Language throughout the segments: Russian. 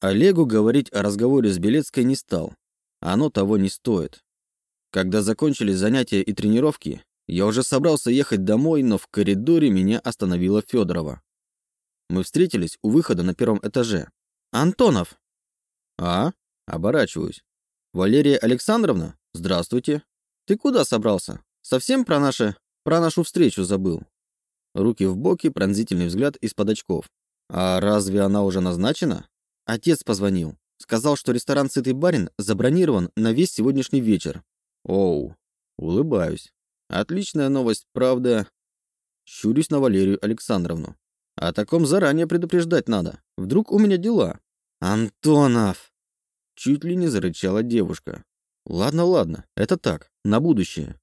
Олегу говорить о разговоре с Белецкой не стал. Оно того не стоит. Когда закончились занятия и тренировки, я уже собрался ехать домой, но в коридоре меня остановила Федорова. Мы встретились у выхода на первом этаже. «Антонов!» «А?» Оборачиваюсь. «Валерия Александровна? Здравствуйте. Ты куда собрался? Совсем про наше... про нашу встречу забыл?» Руки в боки, пронзительный взгляд из-под очков. «А разве она уже назначена?» Отец позвонил. Сказал, что ресторан «Сытый барин» забронирован на весь сегодняшний вечер. Оу, улыбаюсь. Отличная новость, правда. Щурюсь на Валерию Александровну. О таком заранее предупреждать надо. Вдруг у меня дела. Антонов! Чуть ли не зарычала девушка. Ладно, ладно, это так, на будущее.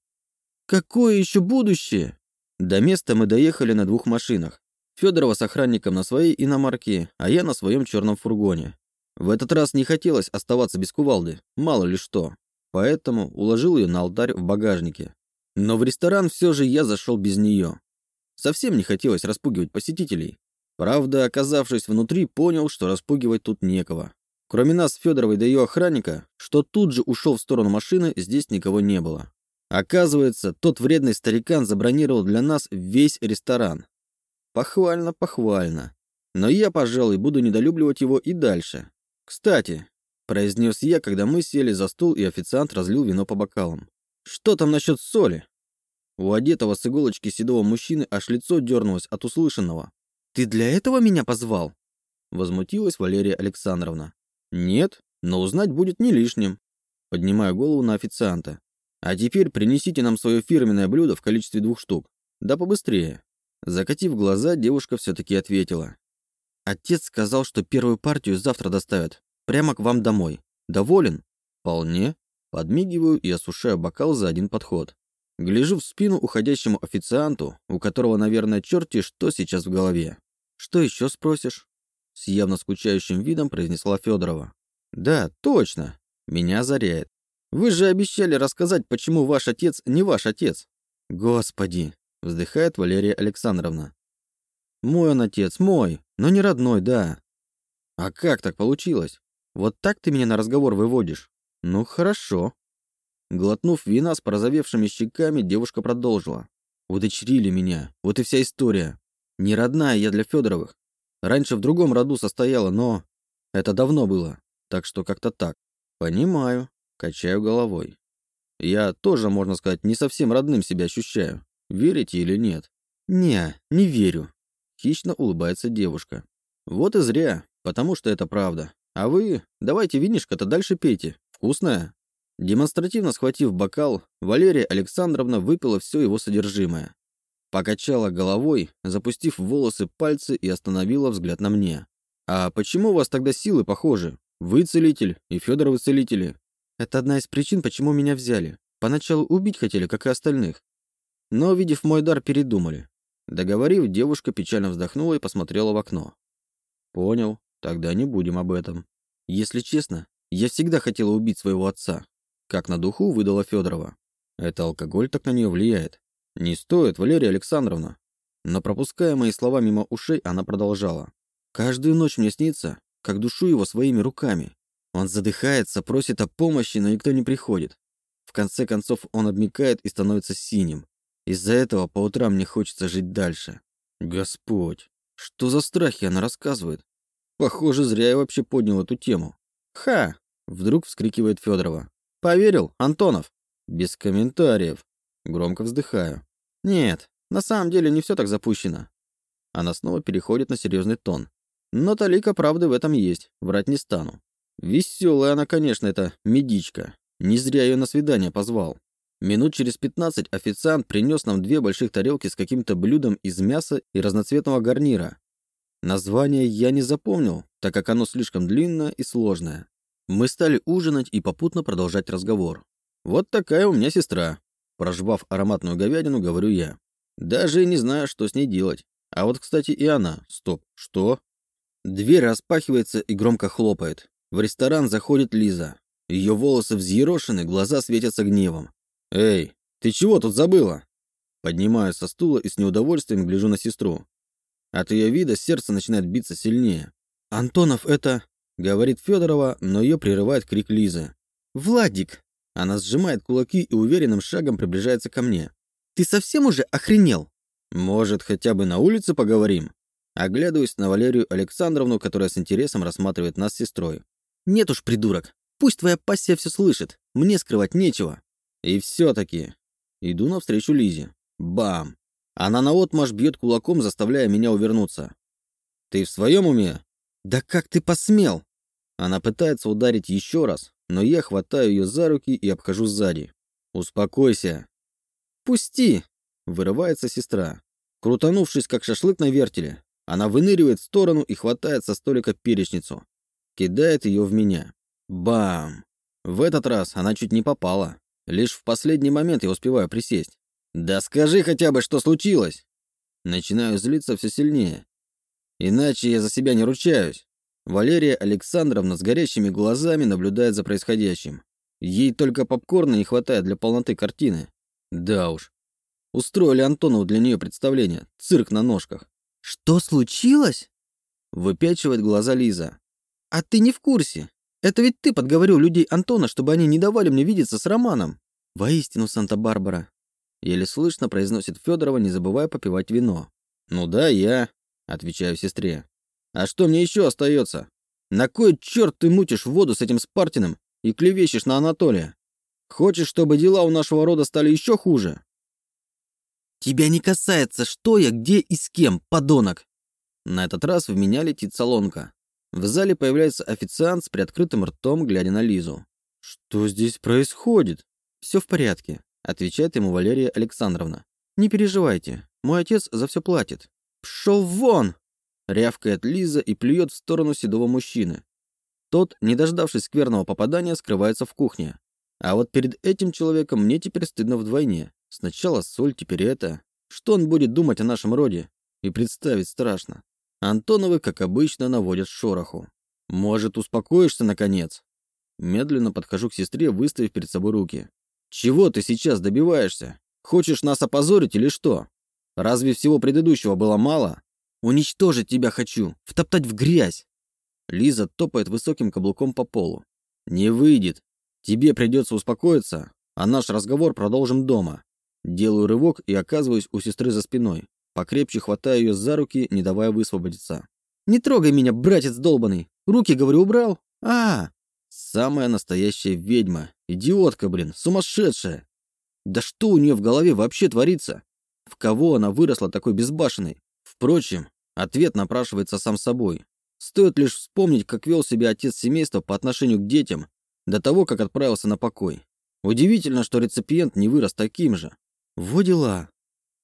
Какое еще будущее? До места мы доехали на двух машинах. Федорова с охранником на своей иномарке, а я на своем черном фургоне. В этот раз не хотелось оставаться без кувалды, мало ли что. Поэтому уложил ее на алтарь в багажнике. Но в ресторан все же я зашел без нее. Совсем не хотелось распугивать посетителей. Правда, оказавшись внутри, понял, что распугивать тут некого. Кроме нас, Федоровой да ее охранника, что тут же ушел в сторону машины, здесь никого не было. Оказывается, тот вредный старикан забронировал для нас весь ресторан. Похвально, похвально. Но я, пожалуй, буду недолюбливать его и дальше. Кстати, произнес я, когда мы сели за стол и официант разлил вино по бокалам. Что там насчет соли? У одетого с иголочки седого мужчины аж лицо дернулось от услышанного. «Ты для этого меня позвал?» Возмутилась Валерия Александровна. «Нет, но узнать будет не лишним». Поднимаю голову на официанта. «А теперь принесите нам свое фирменное блюдо в количестве двух штук. Да побыстрее». Закатив глаза, девушка все-таки ответила. «Отец сказал, что первую партию завтра доставят. Прямо к вам домой. Доволен?» «Вполне», Подмигиваю и осушаю бокал за один подход. Гляжу в спину уходящему официанту, у которого, наверное, черти что сейчас в голове. «Что еще спросишь?» С явно скучающим видом произнесла Федорова. «Да, точно. Меня заряет. Вы же обещали рассказать, почему ваш отец не ваш отец». «Господи!» — вздыхает Валерия Александровна. «Мой он отец, мой, но не родной, да». «А как так получилось? Вот так ты меня на разговор выводишь?» «Ну, хорошо». Глотнув вина с порозовевшими щеками, девушка продолжила. «Удочерили меня. Вот и вся история. Не родная я для Федоровых. Раньше в другом роду состояла, но... Это давно было. Так что как-то так. Понимаю. Качаю головой. Я тоже, можно сказать, не совсем родным себя ощущаю. Верите или нет? Не, не верю. Хищно улыбается девушка. Вот и зря, потому что это правда. А вы давайте винишко-то дальше пейте. Вкусная?» Демонстративно схватив бокал, Валерия Александровна выпила все его содержимое. Покачала головой, запустив в волосы пальцы и остановила взгляд на мне. «А почему у вас тогда силы похожи? Вы целитель и Федоровы целители». «Это одна из причин, почему меня взяли. Поначалу убить хотели, как и остальных. Но, увидев мой дар, передумали». Договорив, девушка печально вздохнула и посмотрела в окно. «Понял. Тогда не будем об этом. Если честно, я всегда хотела убить своего отца. Как на духу выдала Федорова. Это алкоголь так на нее влияет. Не стоит, Валерия Александровна. Но пропуская мои слова мимо ушей, она продолжала. Каждую ночь мне снится, как душу его своими руками. Он задыхается, просит о помощи, но никто не приходит. В конце концов он обмикает и становится синим. Из-за этого по утрам мне хочется жить дальше. Господь, что за страхи она рассказывает? Похоже, зря я вообще поднял эту тему. «Ха!» — вдруг вскрикивает Федорова. «Поверил, Антонов?» Без комментариев. Громко вздыхаю. «Нет, на самом деле не все так запущено». Она снова переходит на серьезный тон. Но талика правды в этом есть, врать не стану. Веселая она, конечно, эта медичка. Не зря ее на свидание позвал. Минут через пятнадцать официант принес нам две больших тарелки с каким-то блюдом из мяса и разноцветного гарнира. Название я не запомнил, так как оно слишком длинное и сложное. Мы стали ужинать и попутно продолжать разговор. «Вот такая у меня сестра», – прожвав ароматную говядину, говорю я. Даже не знаю, что с ней делать. А вот, кстати, и она. Стоп, что? Дверь распахивается и громко хлопает. В ресторан заходит Лиза. Ее волосы взъерошены, глаза светятся гневом. «Эй, ты чего тут забыла?» Поднимаюсь со стула и с неудовольствием гляжу на сестру. От ее вида сердце начинает биться сильнее. «Антонов, это...» говорит Федорова, но ее прерывает крик Лизы. «Владик!» Она сжимает кулаки и уверенным шагом приближается ко мне. «Ты совсем уже охренел?» «Может, хотя бы на улице поговорим?» Оглядываюсь на Валерию Александровну, которая с интересом рассматривает нас с сестрой. «Нет уж, придурок. Пусть твоя пассия все слышит. Мне скрывать нечего». И все-таки. Иду навстречу Лизе. Бам! Она наотмашь бьет кулаком, заставляя меня увернуться. «Ты в своем уме?» «Да как ты посмел?» Она пытается ударить еще раз, но я хватаю ее за руки и обхожу сзади. «Успокойся». «Пусти!» — вырывается сестра. Крутанувшись, как шашлык на вертеле, она выныривает в сторону и хватает со столика перечницу. Кидает ее в меня. Бам! В этот раз она чуть не попала. Лишь в последний момент я успеваю присесть. «Да скажи хотя бы, что случилось!» Начинаю злиться все сильнее. Иначе я за себя не ручаюсь. Валерия Александровна с горящими глазами наблюдает за происходящим. Ей только попкорна не хватает для полноты картины. Да уж. Устроили Антонову для нее представление. Цирк на ножках. «Что случилось?» Выпячивает глаза Лиза. «А ты не в курсе. Это ведь ты подговорил людей Антона, чтобы они не давали мне видеться с Романом. Воистину, Санта-Барбара. Еле слышно произносит Федорова, не забывая попивать вино. «Ну да, я», — отвечаю сестре. «А что мне еще остается? На кой черт ты мутишь воду с этим Спартиным и клевещешь на Анатолия? Хочешь, чтобы дела у нашего рода стали еще хуже?» «Тебя не касается, что я, где и с кем, подонок!» На этот раз в меня летит солонка. В зале появляется официант с приоткрытым ртом, глядя на Лизу. «Что здесь происходит?» «Все в порядке отвечает ему Валерия Александровна. «Не переживайте, мой отец за все платит». «Пшел вон!» рявкает Лиза и плюет в сторону седого мужчины. Тот, не дождавшись скверного попадания, скрывается в кухне. А вот перед этим человеком мне теперь стыдно вдвойне. Сначала соль, теперь это. Что он будет думать о нашем роде? И представить страшно. Антоновы, как обычно, наводят шороху. Может, успокоишься, наконец? Медленно подхожу к сестре, выставив перед собой руки. Чего ты сейчас добиваешься? Хочешь нас опозорить или что? Разве всего предыдущего было мало? Уничтожить тебя хочу, втоптать в грязь. Лиза топает высоким каблуком по полу. Не выйдет. Тебе придется успокоиться, а наш разговор продолжим дома. Делаю рывок и оказываюсь у сестры за спиной. Покрепче хватаю ее за руки, не давая высвободиться. «Не трогай меня, братец долбанный! Руки, говорю, убрал? а, Самая настоящая ведьма. Идиотка, блин, сумасшедшая. Да что у нее в голове вообще творится? В кого она выросла такой безбашенной? Впрочем, ответ напрашивается сам собой. Стоит лишь вспомнить, как вел себя отец семейства по отношению к детям до того, как отправился на покой. Удивительно, что реципиент не вырос таким же. Во дела.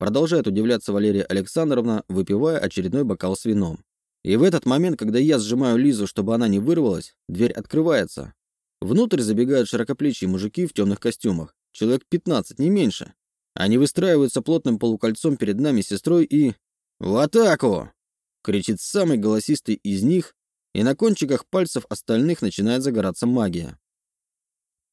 Продолжает удивляться Валерия Александровна, выпивая очередной бокал с вином. И в этот момент, когда я сжимаю Лизу, чтобы она не вырвалась, дверь открывается. Внутрь забегают широкоплечие мужики в темных костюмах. Человек 15, не меньше. Они выстраиваются плотным полукольцом перед нами с сестрой и... «В атаку!» — кричит самый голосистый из них, и на кончиках пальцев остальных начинает загораться магия.